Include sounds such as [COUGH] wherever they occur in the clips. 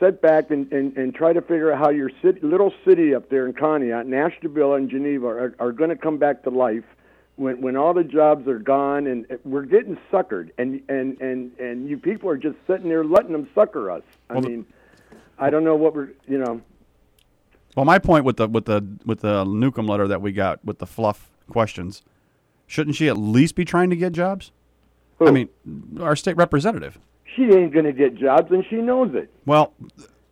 sit back and, and, and try to figure out how your city, little city up there in Conneaut, Nashville, and Geneva are, are going to come back to life when when all the jobs are gone and we're getting suckered and and and and you people are just sitting there letting them sucker us. I Well, mean, I don't know what we're you know. Well, my point with the with the with the Newcomb letter that we got with the fluff questions, shouldn't she at least be trying to get jobs? I mean, our state representative. She ain't going to get jobs and she knows it. Well,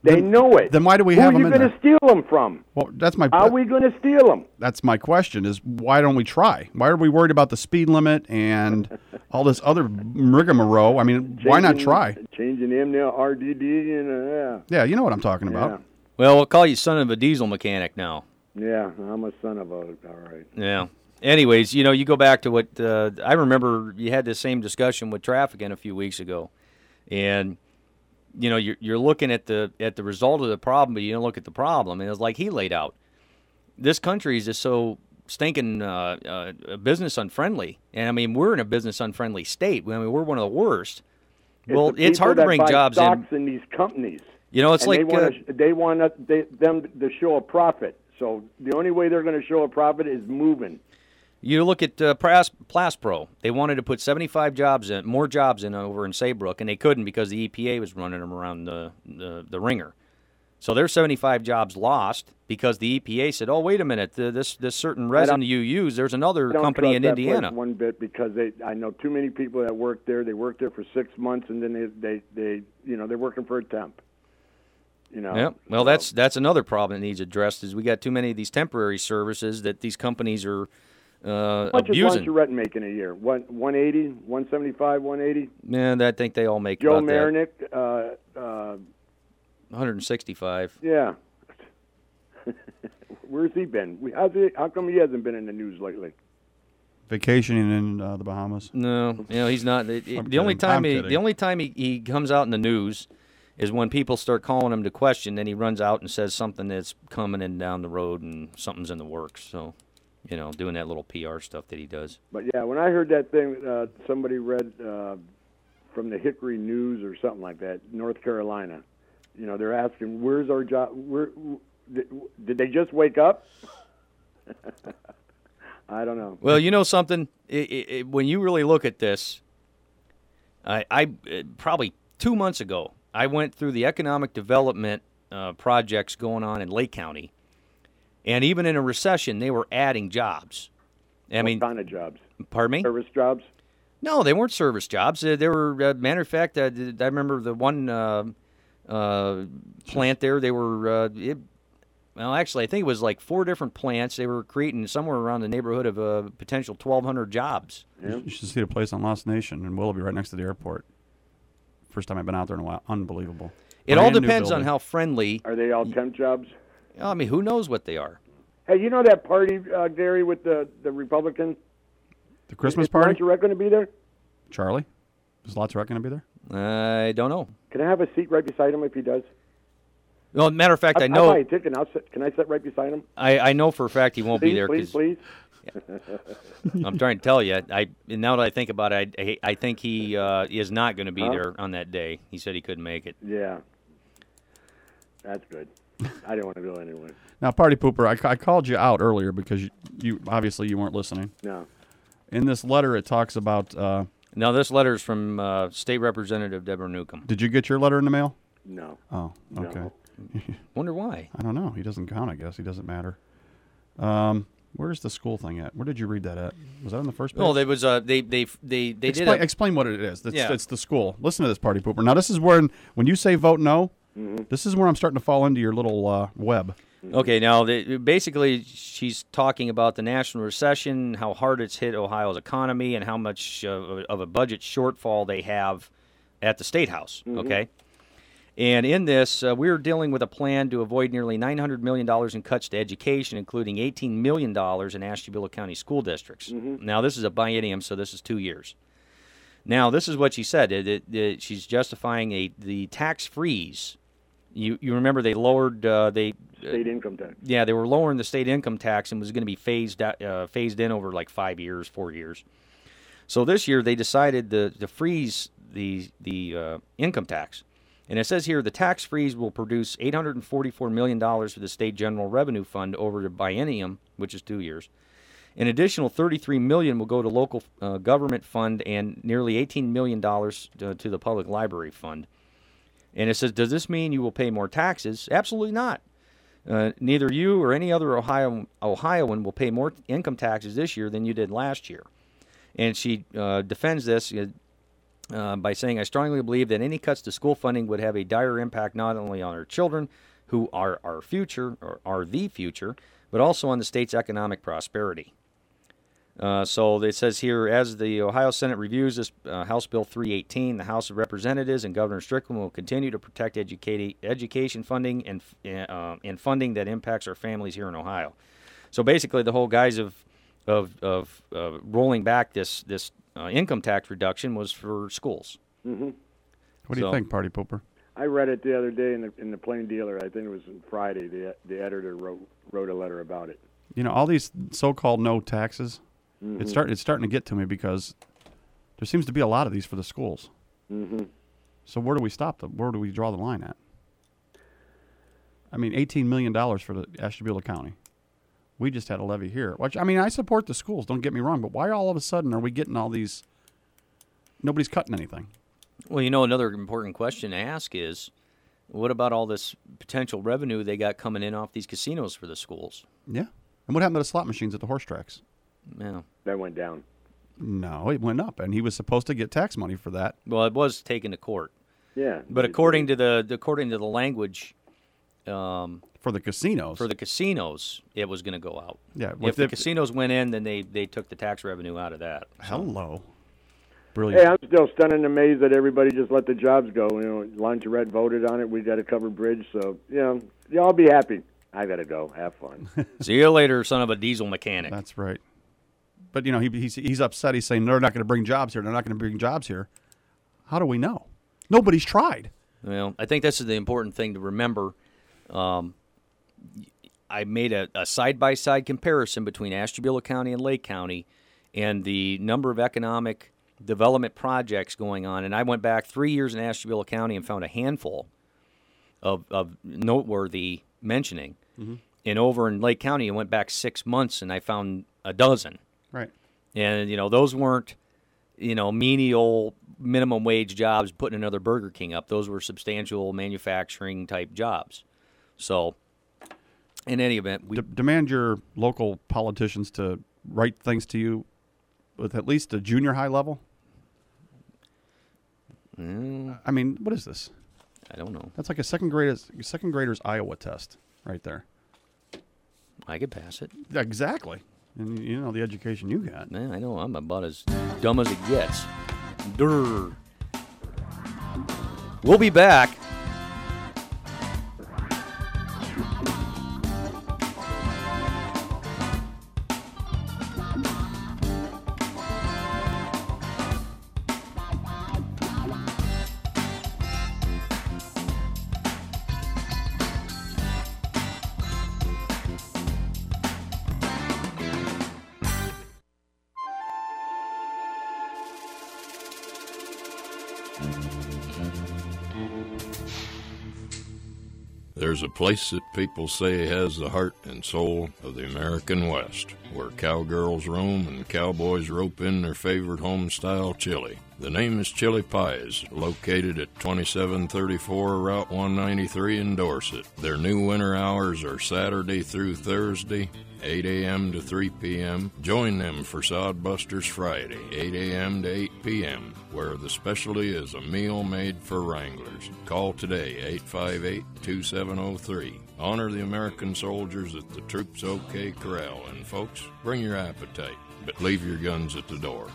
They then, know it. Then why do we Who have are them you in going to steal them from? Well, that's my How are we going to steal them? that's my question is why don't we try? Why are we worried about the speed limit and [LAUGHS] all this other rigmarole? I mean, why not try? Changing them now, RDD, and uh, Yeah, you know what I'm talking yeah, about. Well, we'll call you son of a diesel mechanic now. yeah, yeah. I'm a son of a. All right. Yeah. Anyways, you know, you go back to what uh, I remember. You had the same discussion with trafficking a few weeks ago, and you know, you're, you're looking at the at the result of the problem, but you don't look at the problem. And it's like he laid out. This country is just so stinking uh, uh, business unfriendly, and I mean, we're in a business unfriendly state. I mean, we're one of the worst. well, it's hard to bring jobs in. in these companies. You know, it's like they want, uh, to, they want they, them to show a profit. So the only way they're going to show a profit is moving. You look at uh, Pras- Plaspro. They wanted to put 75 jobs in, more jobs in over in Saybrook, and they couldn't because the EPA was running them around the, the, the ringer. So there's 75 jobs lost because the EPA said, "Oh, wait a minute, the, this this certain resin you use, there's another company in Indiana." one bit because they I know too many people that work there. They work there for six months and then they they, they you know they're working for a temp. You know. Yeah, well, so- that's that's another problem that needs addressed. Is we got too many of these temporary services that these companies are uh, How much is abusing. Ron Charette making a year? One one eighty, one seventy five, one eighty. Man, I think they all make Joe about that. Marinick, uh, uh, 165. yeah. [LAUGHS] Where's he been? We- How's he, how come he hasn't been in the news lately? Vacationing in uh, the Bahamas. No, you know he's not. The, I'm the only time I'm he, kidding. the only time he, he comes out in the news is when people start calling him to question. Then he runs out and says something that's coming in down the road and something's in the works. So, you know, doing that little PR stuff that he does. But yeah, when I heard that thing, uh, somebody read uh, from the Hickory News or something like that, North Carolina. You know, they're asking, "Where's our job? Where did, did they just wake up?" [LAUGHS] I don't know. Well, you know something. It, it, it, when you really look at this, I, I uh, probably two months ago I went through the economic development uh, projects going on in Lake County, and even in a recession, they were adding jobs. I mean, kind of jobs? pardon me. Service jobs? No, they weren't service jobs. Uh, they were, uh, matter of fact, uh, I remember the one uh, uh, plant there. They were, uh, it, well, actually, I think it was like four different plants. They were creating somewhere around the neighborhood of a potential 1,200 jobs. You should see the place on Lost Nation in Willoughby, right next to the airport. First time I've been out there in a while. Unbelievable. It all Brand new depends on how friendly. Are they all temp jobs? I mean, who knows what they are? Hey, you know that party, uh, Gary, with the the Republicans? the Christmas Is Ron party. Charette going to be there? Charlie, is Lots going to be there? I don't know. Can I have a seat right beside him if he does? Well, matter of fact, I I'll know. buy a ticket. And I'll sit, can I sit right beside him? I, I know for a fact he won't please, be there please, because please. [LAUGHS] I'm trying to tell you. I and now that I think about it, I, I think he uh, is not going to be Huh? there on that day. He said he couldn't make it. Yeah. That's good. I didn't want to go anywhere. Now, party pooper, I, I called you out earlier because you, you obviously you weren't listening. No. In this letter, it talks about. Uh, Now, this letter is from uh, State Representative Deborah Newcomb. did you get your letter in the mail? No. Oh, No. okay. [LAUGHS] Wonder why? I don't know. He doesn't count. I guess he doesn't matter. Um, where's the school thing at? Where did you read that at? Was that on the first page? Well, they was uh, they they they they did explain, a, explain what it is. It's, Yeah. it's the school. Listen to this, party pooper. Now, this is where when you say vote no, Mm-hmm. this is where I'm starting to fall into your little uh, web. Okay, now they, basically she's talking about the national recession, how hard it's hit Ohio's economy, and how much of a, of a budget shortfall they have at the state house. Okay, and in this, uh, we're dealing with a plan to avoid nearly 900 million dollars in cuts to education, including 18 million dollars in Ashtabula County school districts. Now, this is a biennium, so this is two years. Now, this is what she said. It, it, it- she's justifying a the tax freeze. You you remember they lowered uh, they State income tax. yeah, they were lowering the state income tax and was going to be phased out, uh, phased in over like five years, four years. So this year they decided to, to freeze the the uh, income tax, And it says here the tax freeze will produce $844 million for the state general revenue fund over the biennium, which is two years. An additional 33 million will go to local uh, government fund and nearly 18 million dollars to, to the public library fund. And it says, does this mean you will pay more taxes? Absolutely not. Uh, neither you or any other Ohio, Ohioan will pay more income taxes this year than you did last year. And she uh, defends this uh, uh, by saying, I strongly believe that any cuts to school funding would have a dire impact not only on our children, who are our future, or are the future, but also on the state's economic prosperity. Uh, so it says here, as the Ohio Senate reviews this uh, House Bill 318, the House of Representatives and Governor Strickland will continue to protect educati- education funding and uh, and funding that impacts our families here in Ohio. So basically, the whole guise of of, of uh, rolling back this this uh, income tax reduction was for schools. Mm-hmm. What do you think, Party Pooper? I read it the other day in the in the Plain Dealer. I think it was on Friday. The the editor wrote wrote a letter about it. You know, all these so-called no taxes. Mm-hmm. It's start it's starting to get to me because there seems to be a lot of these for the schools. Mm-hmm. So where do we stop them? Where do we draw the line at? I mean, eighteen million dollars for the Ashtabula County. We just had a levy here. Which I mean, I support the schools. Don't get me wrong, but why all of a sudden are we getting all these? Nobody's cutting anything. Well, you know, another important question to ask is, what about all this potential revenue they got coming in off these casinos for the schools? Yeah. And what happened to the slot machines at the horse tracks? Yeah. That went down. No, it went up, and he was supposed to get tax money for that. Well, it was taken to court, Yeah. but according to the according to the language um, For the casinos. for the casinos, it was going to go out. yeah. If the casinos went in, then they, they took the tax revenue out of that. hello. brilliant. Hey, I'm still stunned and amazed that everybody just let the jobs go. You know, LaTourette voted on it. We got a covered bridge, so you know, y'all be happy. I gotta go. Have fun. [LAUGHS] See you later, son of a diesel mechanic. That's right. But you know, he, he's he's upset. He's saying they're not going to bring jobs here. They're not going to bring jobs here. How do we know? Nobody's tried. Well, I think this is the important thing to remember. Um, I made a side by side comparison between Ashtabula County and Lake County and the number of economic development projects going on. And I went back three years in Ashtabula County and found a handful of, of noteworthy mentioning. And over in Lake County, I went back six months and I found a dozen. Right. And you know, those weren't, you know, menial minimum wage jobs putting another Burger King up. Those were substantial manufacturing type jobs. So, in any event, we D- demand your local politicians to write things to you with at least a junior high level. Mm, I mean, what is this? I don't know. That's like a second grader's second grader's Iowa test right there. I could pass it. Exactly. And you know the education you got. Man, I know I'm about as dumb as it gets. Durr. We'll be back. There's a place that people say has the heart and soul of the American West, where cowgirls roam and cowboys rope in their favorite home style chili. The name is Chili Pies, located at 2734 Route 193 in Dorset. Their new winter hours are Saturday through Thursday, 8 a.m. to 3 p.m. Join them for Sodbusters Friday, 8 a.m. to 8 p.m., where the specialty is a meal made for Wranglers. Call today, 858 2703. Honor the American soldiers at the Troops OK Corral. And folks, bring your appetite, but leave your guns at the door.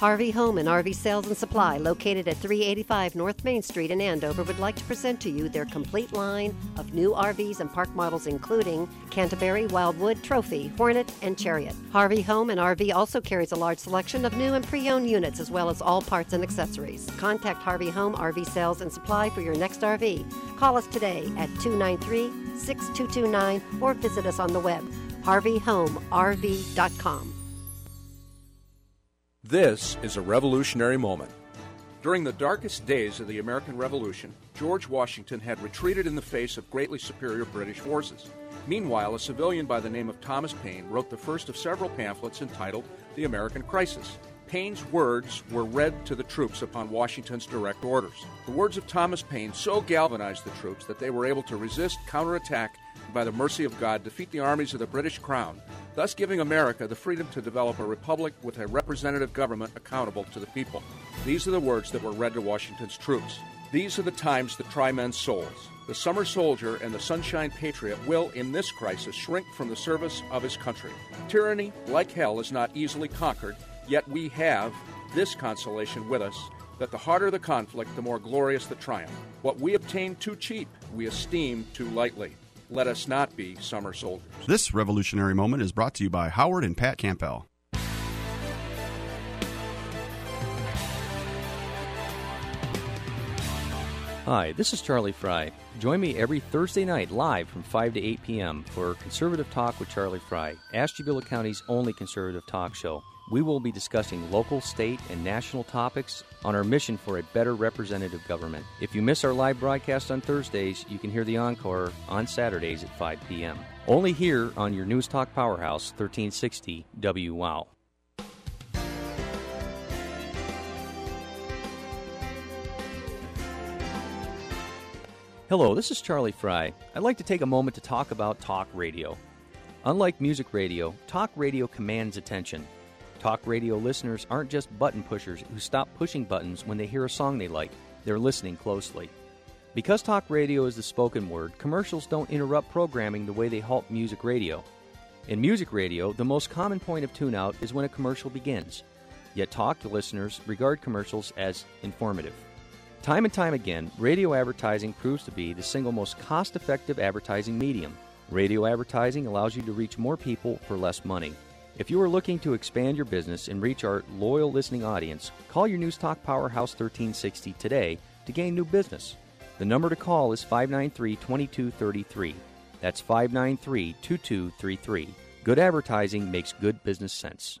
Harvey Home and RV Sales and Supply, located at 385 North Main Street in Andover, would like to present to you their complete line of new RVs and park models, including Canterbury, Wildwood, Trophy, Hornet, and Chariot. Harvey Home and RV also carries a large selection of new and pre owned units, as well as all parts and accessories. Contact Harvey Home, RV Sales and Supply for your next RV. Call us today at 293 6229 or visit us on the web, harveyhomerv.com. This is a revolutionary moment. During the darkest days of the American Revolution, George Washington had retreated in the face of greatly superior British forces. Meanwhile, a civilian by the name of Thomas Paine wrote the first of several pamphlets entitled The American Crisis. Paine's words were read to the troops upon Washington's direct orders. The words of Thomas Paine so galvanized the troops that they were able to resist, counterattack, by the mercy of God, defeat the armies of the British Crown thus giving America the freedom to develop a republic with a representative government accountable to the people. These are the words that were read to Washington's troops. These are the times that try men's souls. The summer soldier and the sunshine patriot will, in this crisis, shrink from the service of his country. Tyranny, like hell, is not easily conquered, yet we have this consolation with us that the harder the conflict, the more glorious the triumph. What we obtain too cheap, we esteem too lightly. Let us not be summer soldiers. This revolutionary moment is brought to you by Howard and Pat Campbell. Hi, this is Charlie Fry. Join me every Thursday night live from 5 to 8 p.m. for Conservative Talk with Charlie Fry, Ashtabula County's only conservative talk show. We will be discussing local, state, and national topics on our mission for a better representative government. If you miss our live broadcast on Thursdays, you can hear the encore on Saturdays at 5 p.m. Only here on your News Talk Powerhouse, 1360 WOW. Hello, this is Charlie Fry. I'd like to take a moment to talk about talk radio. Unlike music radio, talk radio commands attention. Talk radio listeners aren't just button pushers who stop pushing buttons when they hear a song they like, they're listening closely. Because talk radio is the spoken word, commercials don't interrupt programming the way they halt music radio. In music radio, the most common point of tune out is when a commercial begins. Yet talk listeners regard commercials as informative. Time and time again, radio advertising proves to be the single most cost effective advertising medium. Radio advertising allows you to reach more people for less money. If you are looking to expand your business and reach our loyal listening audience, call your News Talk Powerhouse 1360 today to gain new business. The number to call is 593 2233. That's 593 2233. Good advertising makes good business sense.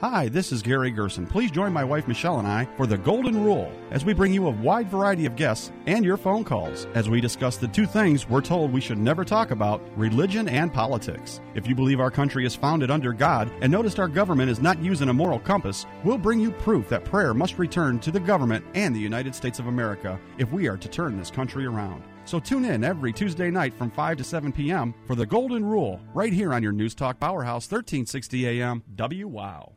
Hi, this is Gary Gerson. Please join my wife Michelle and I for the Golden Rule as we bring you a wide variety of guests and your phone calls as we discuss the two things we're told we should never talk about religion and politics. If you believe our country is founded under God and noticed our government is not using a moral compass, we'll bring you proof that prayer must return to the government and the United States of America if we are to turn this country around. So tune in every Tuesday night from 5 to 7 p.m. for the Golden Rule right here on your News Talk Powerhouse 1360 AM WOW.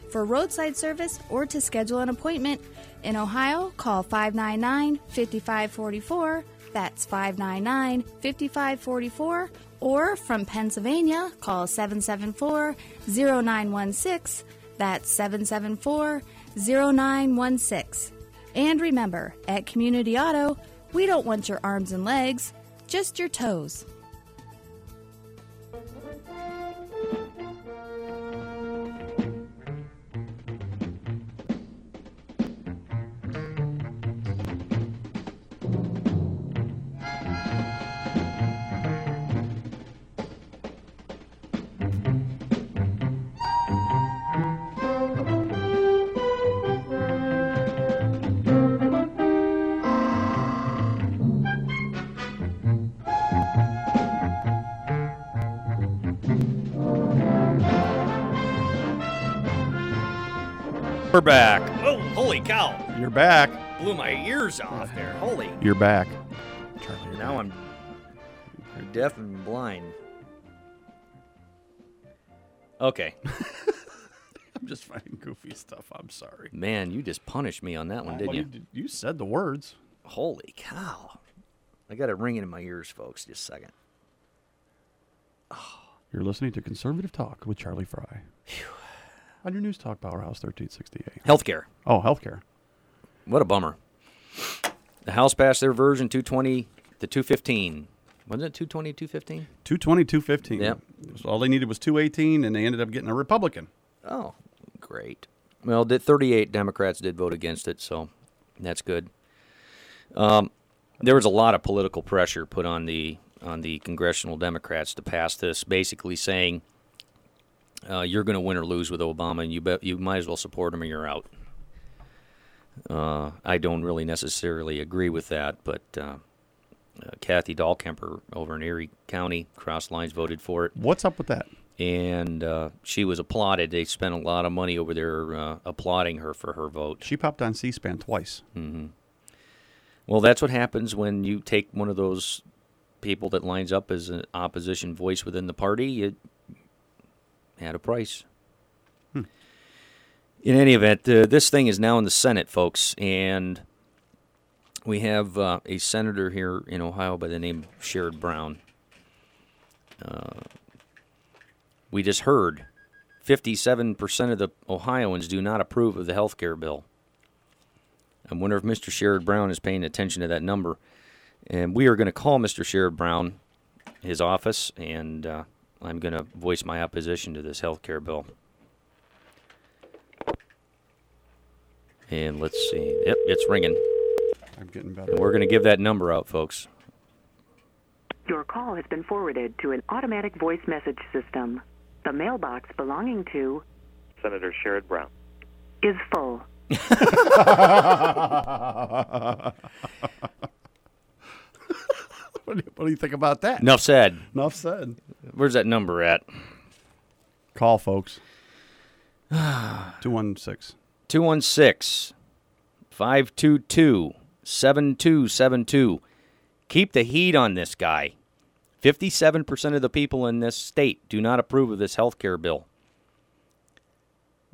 For roadside service or to schedule an appointment in Ohio, call 599 5544. That's 599 5544. Or from Pennsylvania, call 774 0916. That's 774 0916. And remember, at Community Auto, we don't want your arms and legs, just your toes. We're back. Oh, holy cow! You're back. Blew my ears off there. Holy. You're back. Charlie, you're Now I'm deaf and blind. Okay. [LAUGHS] I'm just finding goofy stuff. I'm sorry. Man, you just punished me on that one, didn't Well, you? did- you said the words. Holy cow. I got it ringing in my ears, folks. Just a second. You're listening to Conservative Talk with Charlie Fry. On your News Talk Powerhouse 1368. Healthcare. Oh, healthcare. What a bummer. The House passed their version 220 to 215. Wasn't it 220, 215? 220, 215. Yep. So all they needed was 218, and they ended up getting a Republican. Oh, great. Well, did 38 Democrats did vote against it, so that's good. Um, there was a lot of political pressure put on the on the congressional Democrats to pass this, basically saying uh, you're going to win or lose with Obama, and you bet you might as well support him or you're out. Uh, I don't really necessarily agree with that, but uh, uh, Kathy Dahlkemper over in Erie County, cross lines, voted for it What's up with that? and uh, she was applauded. They spent a lot of money over there uh, applauding her for her vote. She popped on C-SPAN twice. Well, that's what happens when you take one of those people that lines up as an opposition voice within the party. It had a price. In any event, uh, this thing is now in the Senate, folks, and we have uh, a senator here in Ohio by the name of Sherrod Brown. Uh, we just heard 57% of the Ohioans do not approve of the health care bill. I wonder if Mr. Sherrod Brown is paying attention to that number. And we are going to call Mr. Sherrod Brown, his office, and uh, I'm going to voice my opposition to this health care bill. And let's see. Yep, it's ringing. I'm getting better. And we're going to give that number out, folks. Your call has been forwarded to an automatic voice message system. The mailbox belonging to Senator Sherrod Brown. is full. [LAUGHS] [LAUGHS] What do, you, what do you think about that? Enough said. Enough said. Where's that number at? Call, folks. [SIGHS] 216. 216 522 7272. Keep the heat on this guy. 57% of the people in this state do not approve of this health care bill.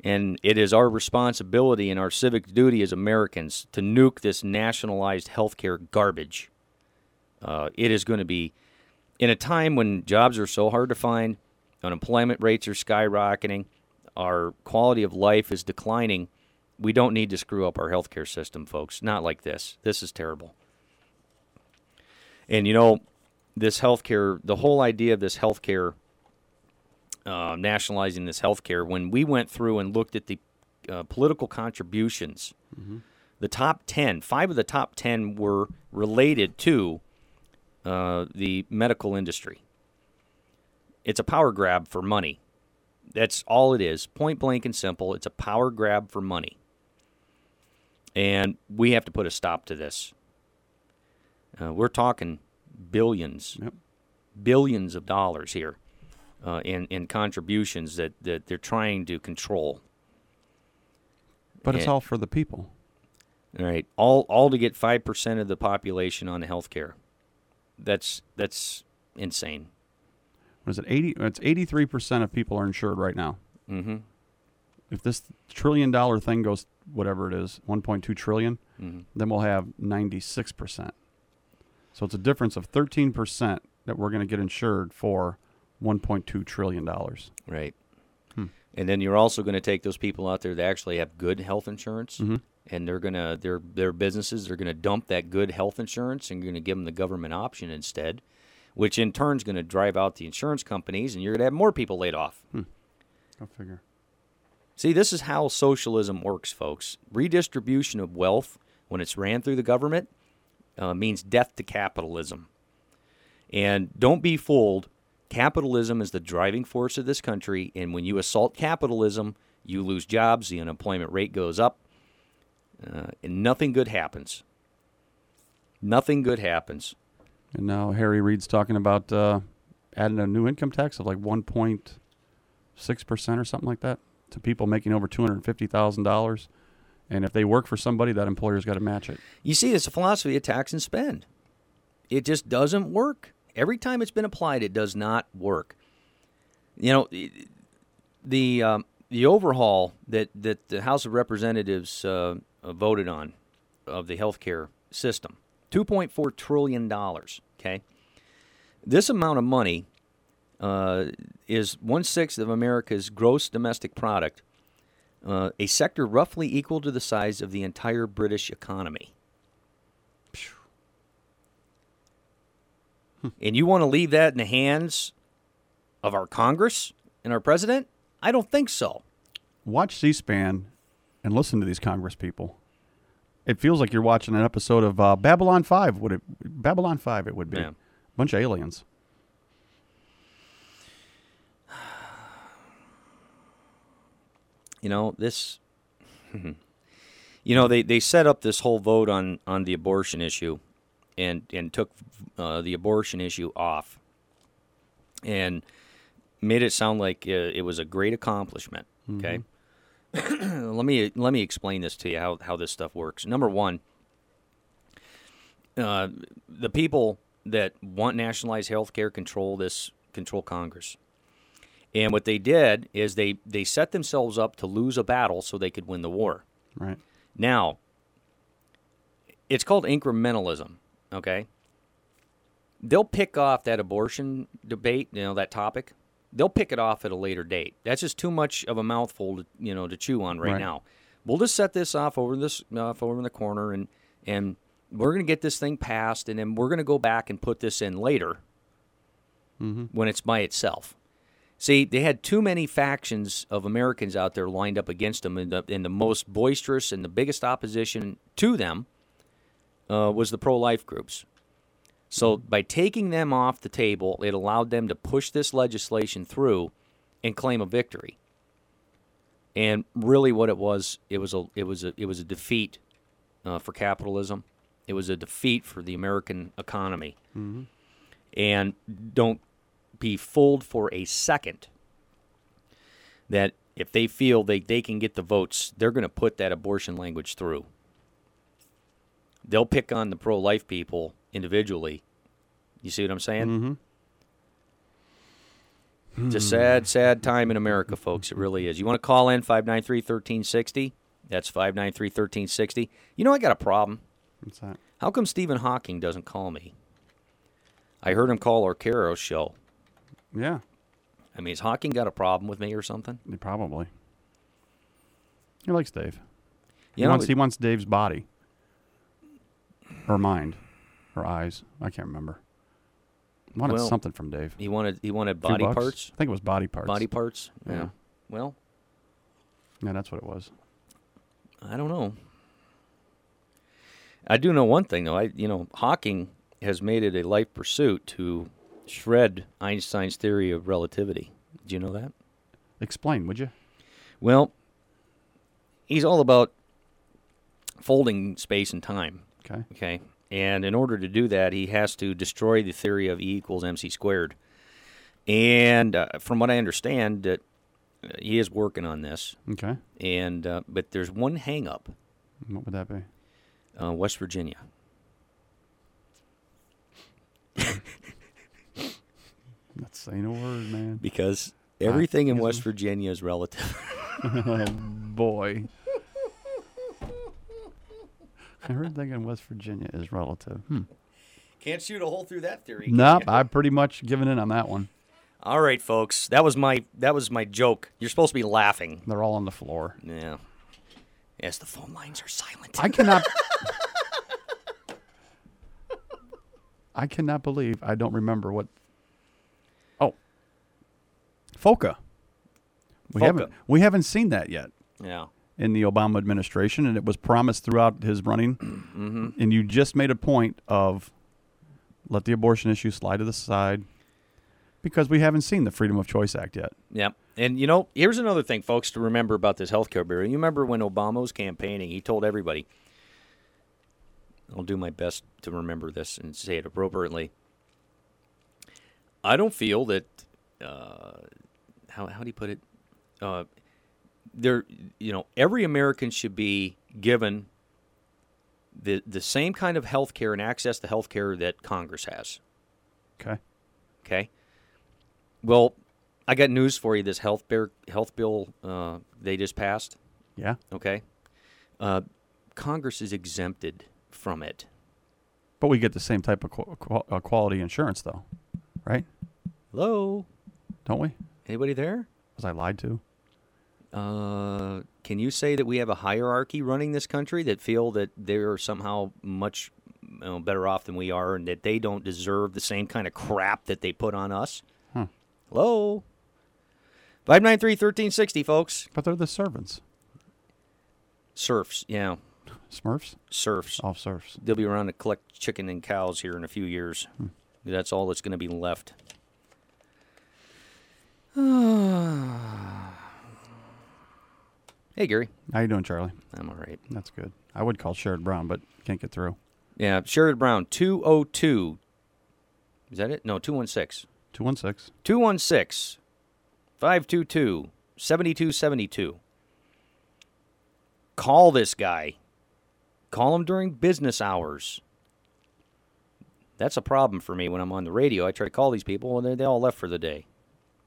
And it is our responsibility and our civic duty as Americans to nuke this nationalized health care garbage. Uh, it is going to be, in a time when jobs are so hard to find, unemployment rates are skyrocketing, our quality of life is declining. We don't need to screw up our healthcare system, folks. Not like this. This is terrible. And you know, this healthcare, the whole idea of this healthcare, uh, nationalizing this healthcare, when we went through and looked at the uh, political contributions, the top 10, five of the top 10 were related to uh, the medical industry. It's a power grab for money. That's all it is. Point blank and simple. It's a power grab for money. And we have to put a stop to this. Uh, we're talking billions, Yep. billions of dollars here uh, in, in contributions that, that they're trying to control. But it's Yeah. all for the people. All right, all all to get five percent of the population on health care. That's that's insane. What is it? 80? It's 83% of people are insured right now. Mm-hmm. If this trillion dollar thing goes, whatever it is, 1.2 trillion, Mhm. then we'll have 96%. So it's a difference of 13% that we're going to get insured for 1.2 trillion dollars. Right. Hmm. And then you're also going to take those people out there that actually have good health insurance, Mhm. And they're gonna their their businesses they're gonna dump that good health insurance, and you're gonna give them the government option instead, which in turn is going to drive out the insurance companies, and you're going to have more people laid off. Go figure. See, this is how socialism works, folks. Redistribution of wealth, when it's ran through the government, uh, means death to capitalism. And don't be fooled. Capitalism is the driving force of this country, and when you assault capitalism, you lose jobs, the unemployment rate goes up, uh, and nothing good happens. Nothing good happens. And now Harry Reid's talking about uh, adding a new income tax of like 1.6% or something like that. to people making over two hundred fifty thousand dollars, and if they work for somebody, that employer's got to match it. You see, it's a philosophy of tax and spend. It just doesn't work. Every time it's been applied, it does not work. You know, the um, the overhaul that, that the House of Representatives uh, voted on of the healthcare system, two point four trillion dollars. Okay, this amount of money uh, is one sixth of America's gross domestic product, uh, a sector roughly equal to the size of the entire British economy. And you want to leave that in the hands of our Congress and our president? I don't think so. Watch C-SPAN and listen to these Congress people. It feels like you're watching an episode of uh, Babylon Five. Would it Babylon Five? It would be Yeah. a bunch of aliens. You know, this [LAUGHS] You know, they, they set up this whole vote on, on the abortion issue and and took uh, the abortion issue off and made it sound like uh, it was a great accomplishment, okay? [COUGHS] let me let me explain this to you how, how this stuff works. Number one, uh, the people that want nationalized health care control this control Congress. And what they did is they, they set themselves up to lose a battle so they could win the war. Right. Now, it's called incrementalism, okay? They'll pick off that abortion debate, you know, that topic. They'll pick it off at a later date. That's just too much of a mouthful to, you know, to chew on right, Right. now. We'll just set this off over this off over in the corner and and we're going to get this thing passed and then we're going to go back and put this in later when it's by itself. See, they had too many factions of Americans out there lined up against them, and the, and the most boisterous and the biggest opposition to them uh, was the pro life groups. So, by taking them off the table, it allowed them to push this legislation through and claim a victory. And really, what it was, it was a, it was a, it was a defeat uh, for capitalism. It was a defeat for the American economy. And don't be fooled for a second that if they feel they, they can get the votes, they're going to put that abortion language through. They'll pick on the pro life people individually. You see what I'm saying? Mm-hmm. It's a sad, sad time in America, folks. It really is. You want to call in 593 1360? That's 593 1360. You know, I got a problem. What's that? How come Stephen Hawking doesn't call me? I heard him call our Caro show. Yeah, I mean, has Hawking got a problem with me or something? probably. He likes Dave. He You know, wants he wants Dave's body, or mind, or eyes. I can't remember. Wanted Well, something from Dave. he wanted he wanted body parts. I think it was body parts. Body parts. Yeah. Yeah. Well, Yeah, that's what it was. I don't know. I do know one thing though. I you know Hawking has made it a life pursuit to shred Einstein's theory of relativity. Do you know that? Explain, would you? Well, he's all about folding space and time. Okay. Okay. And in order to do that, he has to destroy the theory of E equals mc squared. And uh, from what I understand, that uh, he is working on this. Okay. And uh, but there's one hang up, What would that be? uh, West Virginia. Not saying a word, man. because everything in West? Virginia is relative. [LAUGHS] [LAUGHS] oh boy. Everything in West Virginia is relative. Hmm. Can't shoot a hole through that theory. Nope, I've pretty much given in on that one. All right, folks. That was my that was my joke. You're supposed to be laughing. They're all on the floor. Yeah. Yes, the phone lines are silent. I cannot. [LAUGHS] I cannot believe I don't remember what. Oh, FOCA. We FOCA. haven't we haven't seen that yet yeah. In the Obama administration, and it was promised throughout his running. [CLEARS THROAT] Mm-hmm. And you just made a point of let the abortion issue slide to the side because we haven't seen the Freedom of Choice Act yet. Yep. And you know, here's another thing, folks, to remember about this healthcare bill. You remember when Obama was campaigning, he told everybody, I'll do my best to remember this and say it appropriately. I don't feel that, uh, how, how do you put it? Uh, there, you know, every American should be given the the same kind of health care and access to health care that Congress has. Okay. Okay. Well, I got news for you. This health bear, health bill uh, they just passed. Yeah. Okay. Uh, Congress is exempted from it. But we get the same type of qu- qu- uh, quality insurance, though, right? Hello. Don't we? Anybody there? Was I lied to? Uh, can you say that we have a hierarchy running this country that feel that they're somehow much you know, better off than we are, and that they don't deserve the same kind of crap that they put on us? Huh. Hello. Five nine three thirteen sixty, folks. But they're the servants. Serfs, yeah, Smurfs? serfs. All serfs. They'll be around to collect chicken and cows here in a few years. That's all that's going to be left. [SIGHS] [SIGHS] [SIGHS] hey, Gary. How you doing, Charlie? I'm all right. That's good. I would call Sherrod Brown, but can't get through. Yeah, Sherrod Brown, 202. Is that it? No, 216. 216. 216 522 7272. Call this guy. Call him during business hours. That's a problem for me when I'm on the radio. I try to call these people and they, they all left for the day.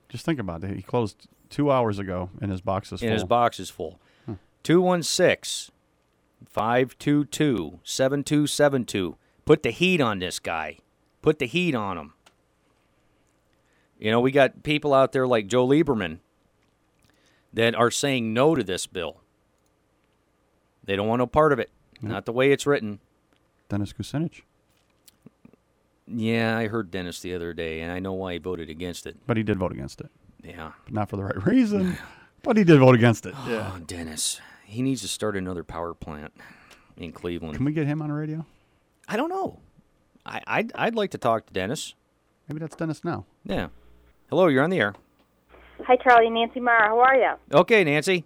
Just think about it. He closed two hours ago, and his box is full. And his box is full. Hmm. 216 522 7272. Put the heat on this guy. Put the heat on him. You know, we got people out there like Joe Lieberman that are saying no to this bill. They don't want no part of it. Not the way it's written. Dennis Kucinich. Yeah, I heard Dennis the other day, and I know why he voted against it. But he did vote against it. Yeah. But not for the right reason. but he did vote against it. Oh, Dennis. He needs to start another power plant in Cleveland. Can we get him on the radio? I don't know. I, I'd, I'd like to talk to Dennis. Maybe that's Dennis now. Yeah. Hello, you're on the air. Hi, Charlie. Nancy Mara. How are you? Okay, Nancy.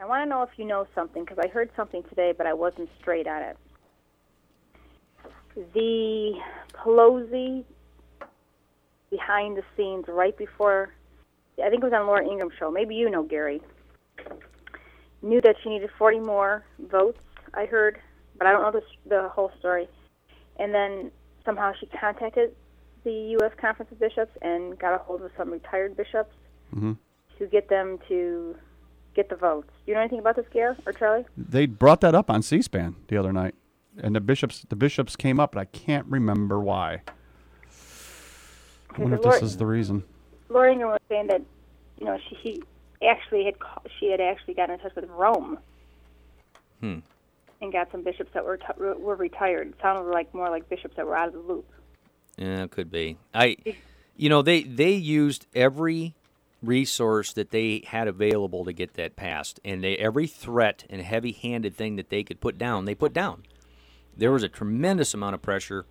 I want to know if you know something because I heard something today, but I wasn't straight on it. The Pelosi behind the scenes right before, I think it was on Laura Ingraham show. Maybe you know Gary. Knew that she needed 40 more votes. I heard, but I don't know the the whole story. And then somehow she contacted the U.S. Conference of Bishops and got a hold of some retired bishops Mm-hmm. to get them to get the votes. Do you know anything about this, Gare or Charlie? They brought that up on C-SPAN the other night, and the bishops the bishops came up, but I can't remember why. I wonder if this is the reason. Laura Ingraham was saying that you know she, she actually had ca- she had actually gotten in touch with Rome Hmm. and got some bishops that were t- were retired. It sounded like more like bishops that were out of the loop. Yeah, it could be. I, you know, they they used every resource that they had available to get that passed, and they every threat and heavy-handed thing that they could put down, they put down. There was a tremendous amount of pressure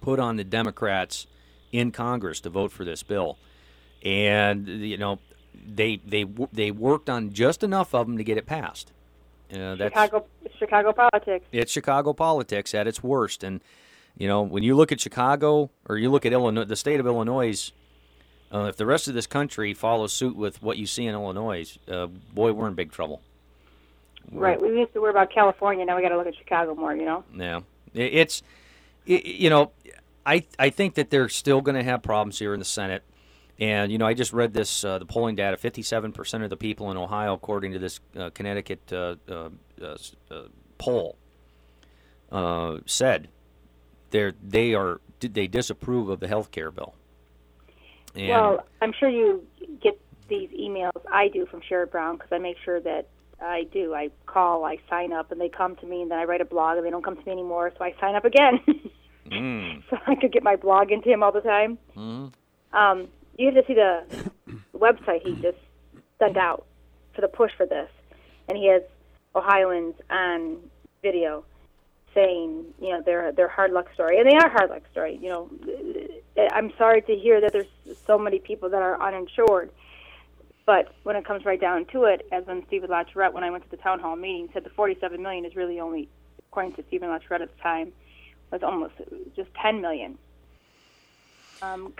put on the Democrats in Congress to vote for this bill, and you know, they they they worked on just enough of them to get it passed. Uh, that's, Chicago Chicago politics. it's Chicago politics at its worst. And you know, when you look at Chicago or you look at Illinois, the state of Illinois, uh, if the rest of this country follows suit with what you see in Illinois, uh, boy, we're in big trouble. Right. We used to worry about California. Now we got to look at Chicago more. You know. Yeah, it's it, you know, I I think that they're still going to have problems here in the Senate. And you know, I just read this uh, the polling data: fifty-seven percent of the people in Ohio, according to this uh, Connecticut uh, uh, uh, uh, poll, uh, said they they are they disapprove of the health care bill. And Well, I'm sure you get these emails. I do from Sherrod Brown because I make sure that I do. I call, I sign up, and they come to me, and then I write a blog, and they don't come to me anymore, so I sign up again, mm, [LAUGHS] so I could get my blog into him all the time. mhm. Um, you have to see the website he just sent out for the push for this, and he has Ohioans on video saying, you know, their their hard luck story, and they are hard luck story. You know, I'm sorry to hear that there's so many people that are uninsured, but when it comes right down to it, as when Stephen LaTourette, when I went to the town hall meeting, said the 47 million is really only, according to Stephen LaTourette at the time, was almost just 10 million. Um,